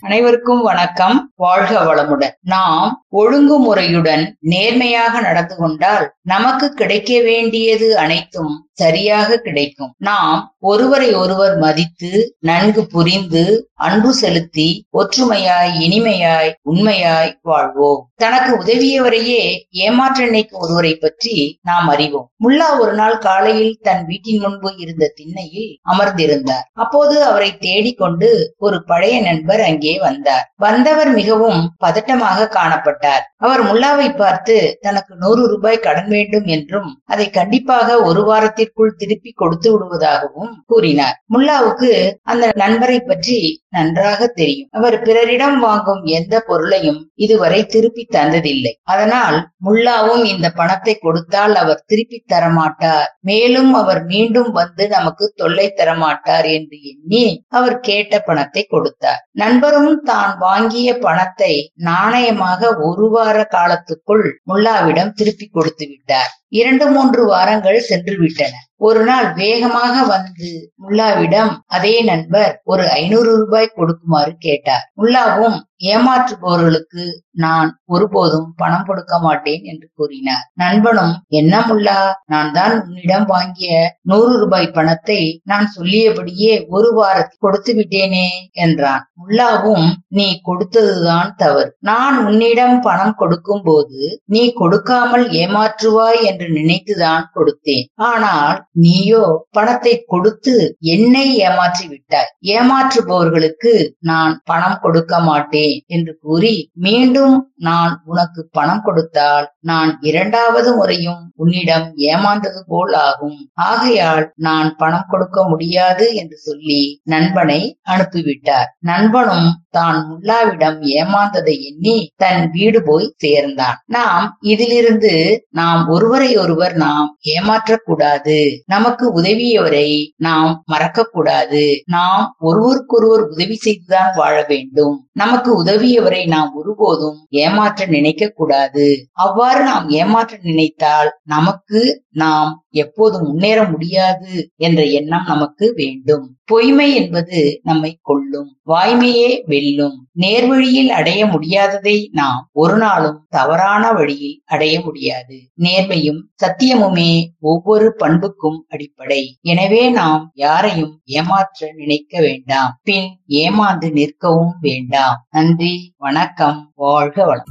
அனைவருக்கும் வணக்கம். வாழ்க வளமுடன். நாம் ஒழுங்குமுறையுடன் நேர்மையாக நடந்து கொண்டால் நமக்கு கிடைக்க வேண்டியது அனைத்தும் சரியாக கிடைக்கும். நாம் ஒருவரை ஒருவர் மதித்து நன்கு புரிந்து அன்பு செலுத்தி ஒற்றுமையாய் இனிமையாய் உண்மையாய் வாழ்வோம். தனக்கு உதவியவரையே ஏமாற்ற நினைக்கும் ஒருவரை பற்றி நாம் அறிவோம். முல்லா ஒரு நாள் காலையில் தன் வீட்டின் முன்பு இருந்த திண்ணையில் அமர்ந்திருந்தார். அப்போது அவரை தேடிக்கொண்டு ஒரு பழைய நண்பர் அங்கே வந்தார். வந்தவர் மிகவும் பதட்டமாக காணப்பட்டார். அவர் முல்லாவை பார்த்து தனக்கு நூறு ரூபாய் கடன் வேண்டும் என்றும் அதை கண்டிப்பாக ஒரு வாரத்திற்குள் திருப்பி கொடுத்து விடுவதாகவும் கூறினார். முல்லாவுக்கு அந்த நண்பரை பற்றி நன்றாக தெரியும். அவர் பிறரிடம் வாங்கும் எந்த பொருளையும் இதுவரை திருப்பி தந்ததில்லை. அதனால் முல்லாவும் இந்த பணத்தை கொடுத்தால் அவர் திருப்பி தரமாட்டார். மேலும் அவர் மீண்டும் வந்து நமக்கு தொல்லை தரமாட்டார் என்று எண்ணி அவர் கேட்ட பணத்தை கொடுத்தார். நண்பரும் தான் வாங்கிய பணத்தை நாணயமாக ஒரு வார காலத்துக்குள் முல்லாவிடம் திருப்பி கொடுத்து விட்டார் இரண்டு மூன்று வாரங்கள் சென்று விட்டன ஒரு நாள் வேகமாக வந்து முல்லாவிடம் அதே நண்பர் ஒரு ஐநூறு ரூபாய் கொடுக்குமாறு கேட்டார். முல்லாவும் ஏமாற்றுபவர்களுக்கு நான் ஒருபோதும் பணம் கொடுக்க மாட்டேன் என்று கூறினார். நண்பனும் என்ன முல்லா நான் தான் உன்னிடம் வாங்கிய நூறு ரூபாய் பணத்தை நான் சொல்லியபடியே ஒரு வாரத்தில் கொடுத்து விட்டேனே என்றான். முல்லாவும் நீ கொடுத்ததுதான் தவறு. நான் உன்னிடம் பணம் கொடுக்கும் போது நீ கொடுக்காமல் ஏமாற்றுவாய் என்று என்று நினைத்துதான் கொடுத்தேன். ஆனால் நீயோ பணத்தை கொடுத்து என்னை ஏமாற்றி விட்டாய். ஏமாற்றுபவர்களுக்கு நான் பணம் கொடுக்க மாட்டேன் என்று கூறி மீண்டும் நான் உனக்கு பணம் கொடுத்தால் நான் இரண்டாவது முறையும் உன்னிடம் ஏமாந்தது போல் ஆகும். ஆகையால் நான் பணம் கொடுக்க முடியாது என்று சொல்லி நண்பனை அனுப்பிவிட்டார். நண்பனும் தான் முல்லாவிடம் ஏமாந்ததை எண்ணி தன் வீடு போய் சேர்ந்தான். நாம் இதிலிருந்து நாம் ஒருவரை ஒருவர் நாம் ஏமாற்றக்கூடாது. நமக்கு உதவியவரை நாம் மறக்க கூடாது நாம் ஒருவருக்கொருவர் உதவி செய்துதான் வாழ வேண்டும். நமக்கு உதவியவரை நாம் ஒருபோதும் ஏமாற்ற நினைக்க கூடாது அவ்வாறு நாம் ஏமாற்ற நினைத்தால் நமக்கு நாம் எப்போதும் முன்னேற முடியாது என்ற எண்ணம் நமக்கு வேண்டும். பொய்மை என்பது நம்மை கொள்ளும் வாய்மையே வெல்லும். நேர்வழியில் அடைய முடியாததை நாம் ஒரு நாளும் தவறான வழியில் அடைய முடியாது. நேர்மையும் சத்தியமுமே ஒவ்வொரு பண்புக்கும் அடிப்படை. எனவே நாம் யாரையும் ஏமாற்ற நினைக்க வேண்டாம். பின் ஏமாந்து நிற்கவும் வேண்டாம். நன்றி வணக்கம் வாழ்க வளம்.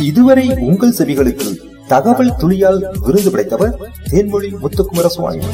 இதுவரை உங்கள் செவிகளுக்கு தகவல் துளியால் விருது படைத்தவர் தேன்மொழி முத்துக்குமரசுவாமி.